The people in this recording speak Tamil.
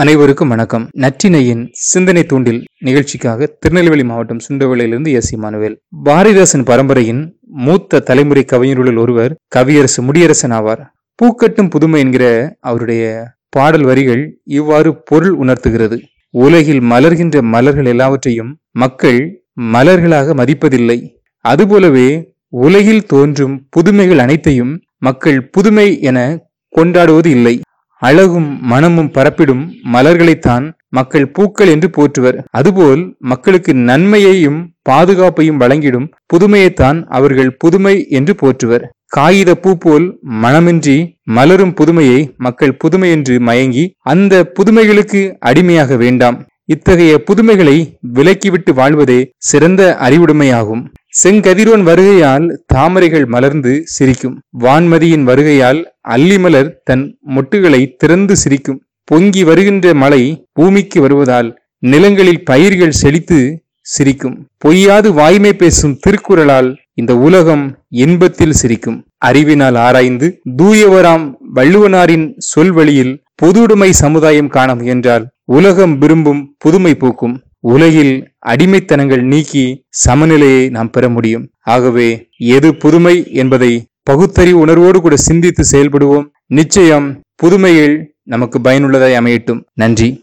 அனைவருக்கும் வணக்கம். நற்றினையின் சிந்தனை தூண்டில் நிகழ்ச்சிக்காக திருநெல்வேலி மாவட்டம் சுண்டவளையிலிருந்து எஸ் இமானுவேல் பாரதிதாசன் பரம்பரையின் மூத்த தலைமுறை கவிஞர்களுள் ஒருவர் கவியரசு முடியரசன் ஆவார். பூக்கட்டும் புதுமை என்கிற அவருடைய பாடல் வரிகள் இவ்வாறு பொருள் உணர்த்துகிறது. உலகில் மலர்கின்ற மலர்கள் எல்லாவற்றையும் மக்கள் மலர்களாக மதிப்பதில்லை. அதுபோலவே உலகில் தோன்றும் புதுமைகள் அனைத்தையும் மக்கள் புதுமை என கொண்டாடுவது இல்லை. அழகும் மனமும் பரப்பிடும் மலர்களைத்தான் மக்கள் பூக்கள் என்று போற்றுவர். அதுபோல் மக்களுக்கு நன்மையையும் பாதுகாப்பையும் வழங்கிடும் புதுமையைத்தான் அவர்கள் புதுமை என்று போற்றுவர். காகித பூ போல் மனமின்றி மலரும் புதுமையை மக்கள் புதுமை என்று மயங்கி அந்த புதுமைகளுக்கு அடிமையாக வேண்டாம். இத்தகைய புதுமைகளை விலக்கிவிட்டு வாழ்வதே சிறந்த அறிவுடைமையாகும். செங்கதிரோன் வருகையால் தாமரைகள் மலர்ந்து சிரிக்கும். வான்மதியின் வருகையால் அல்லிமலர் தன் மொட்டுகளை திறந்து சிரிக்கும். பொங்கி வருகின்ற மழை பூமிக்கு வருவதால் நிலங்களில் பயிர்கள் செழித்து சிரிக்கும். பொய்யாது வாய்மை பேசும் திருக்குறளால் இந்த உலகம் இன்பத்தில் சிரிக்கும். அறிவினால் ஆராய்ந்து தூயவராம் வள்ளுவனாரின் சொல்வழியில் பொதுவுடைமை சமுதாயம் காண முயன்றால் உலகம் விரும்பும் புதுமை பூக்கும். உலகில் அடிமைத்தனங்கள் நீக்கி சமநிலையை நாம் பெற முடியும். ஆகவே எது புதுமை என்பதை பகுத்தறிவு உணர்வோடு கூட சிந்தித்து செயல்படுவோம். நிச்சயம் புதுமைகள் நமக்கு பயனுள்ளதாய் அமையட்டும். நன்றி.